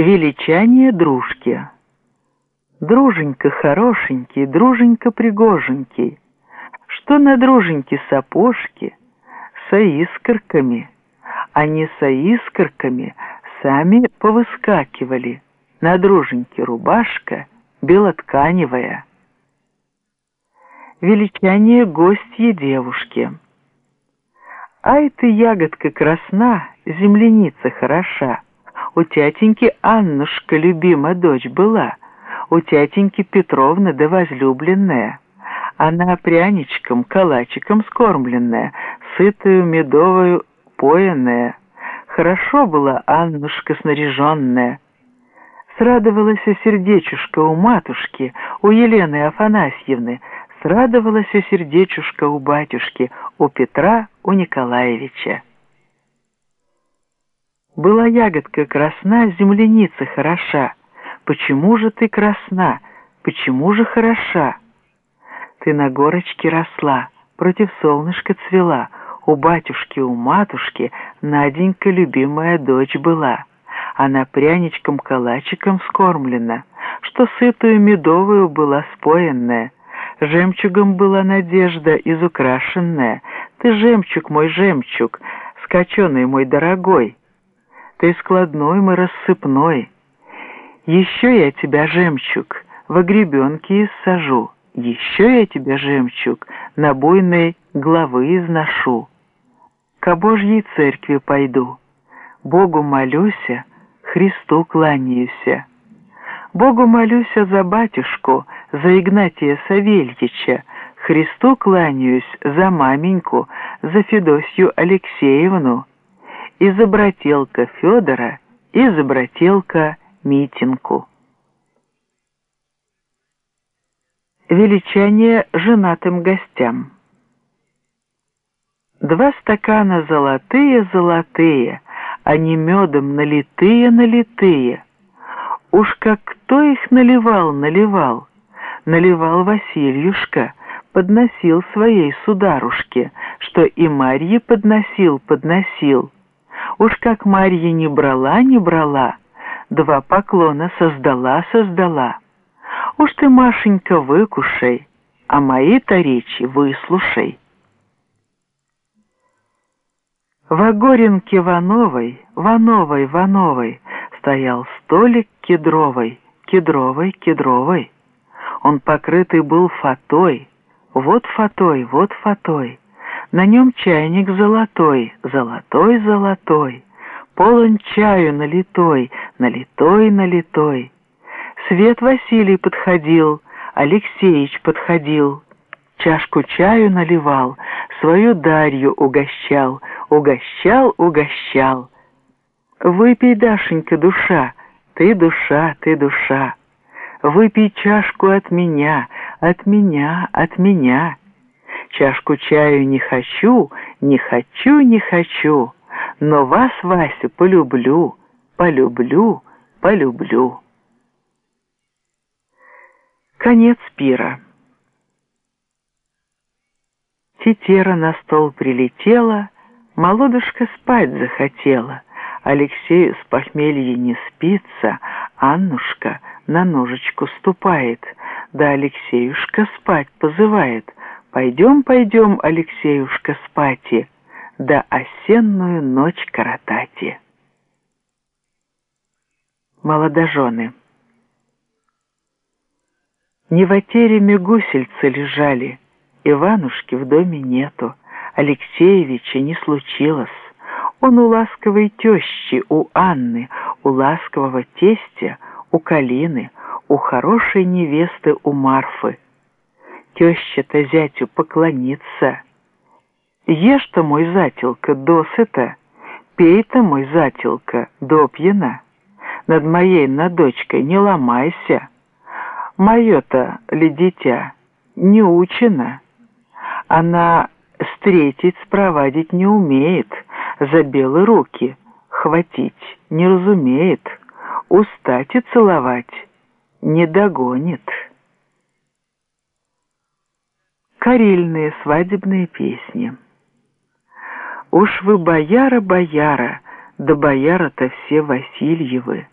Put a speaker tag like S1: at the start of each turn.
S1: Величание дружки. Друженька хорошенький, друженька пригоженький, Что на друженьке сапожки со искорками, Они со искорками сами повыскакивали, На друженьке рубашка белотканевая. Величание гостья девушки. Ай ты, ягодка красна, земляница хороша, у тятеньки Аннушка любима дочь была, у тятеньки Петровна да возлюбленная. Она пряничком, калачиком скормленная, сытую медовую поенная. Хорошо была Аннушка снаряженная. Срадовалась сердечушка у матушки, у Елены Афанасьевны, срадовалась сердечушка у батюшки, у Петра, у Николаевича. Была ягодка красна, земляница хороша. Почему же ты красна? Почему же хороша? Ты на горочке росла, против солнышка цвела. У батюшки, у матушки Наденька любимая дочь была. Она пряничком-калачиком скормлена, что сытую медовую была споенная. Жемчугом была надежда изукрашенная. Ты жемчуг мой жемчуг, скаченый мой дорогой. Ты складной мой рассыпной. Еще я тебя, жемчуг, в огребенке иссажу. Еще я тебя, жемчуг, на буйной главы изношу. К Божьей церкви пойду, Богу молюся, Христу кланяюся. Богу молюся за батюшку, за Игнатия Савельича, Христу кланяюсь за маменьку, за Федосью Алексеевну, и за брателка Федора, и за брателка Митинку. Величание женатым гостям. Два стакана золотые-золотые, они медом налитые-налитые. Уж как кто их наливал-наливал, наливал Васильюшка, подносил своей сударушке, что и Марье подносил-подносил. Уж как Марья не брала, не брала, два поклона создала-создала. Уж ты, Машенька, выкушай, а мои-то речи выслушай. В Огоренке Вановой, Вановой, Вановой стоял столик кедровой, кедровой, кедровой. Он покрытый был фатой, вот фатой, вот фатой. На нем чайник золотой, золотой, золотой. Полон чаю налитой, налитой, налитой. Свет Василий подходил, Алексеич подходил. Чашку чаю наливал, свою Дарью угощал, угощал, угощал. Выпей, Дашенька, душа, ты душа, ты душа. Выпей чашку от меня, от меня, от меня. Чашку чаю не хочу, не хочу, не хочу, но вас, Вася, полюблю, полюблю, полюблю. Конец пира. Тетера на стол прилетела, молодушка спать захотела. Алексею с похмелья не спится, Аннушка на ножечку ступает, да Алексеюшка спать позывает. Пойдем, пойдем, Алексеюшка, спати, да осенную ночь коротати. Молодожены Не в тереме гусельцы лежали, Иванушки в доме нету, Алексеевича не случилось. Он у ласковой тещи, у Анны, у ласкового тестя, у Калины, у хорошей невесты, у Марфы. Теща-то зятю поклонится. Ешь-то, мой зателка, досыта, пей-то, мой зателка, допьяна. Над моей, над дочкой не ломайся. Мое-то ли дитя не учено. Она встретить, спровадить не умеет, за белые руки хватить не разумеет, устать и целовать не догонит. Карельные свадебные песни Уж вы бояра, бояра, да бояра-то все Васильевы.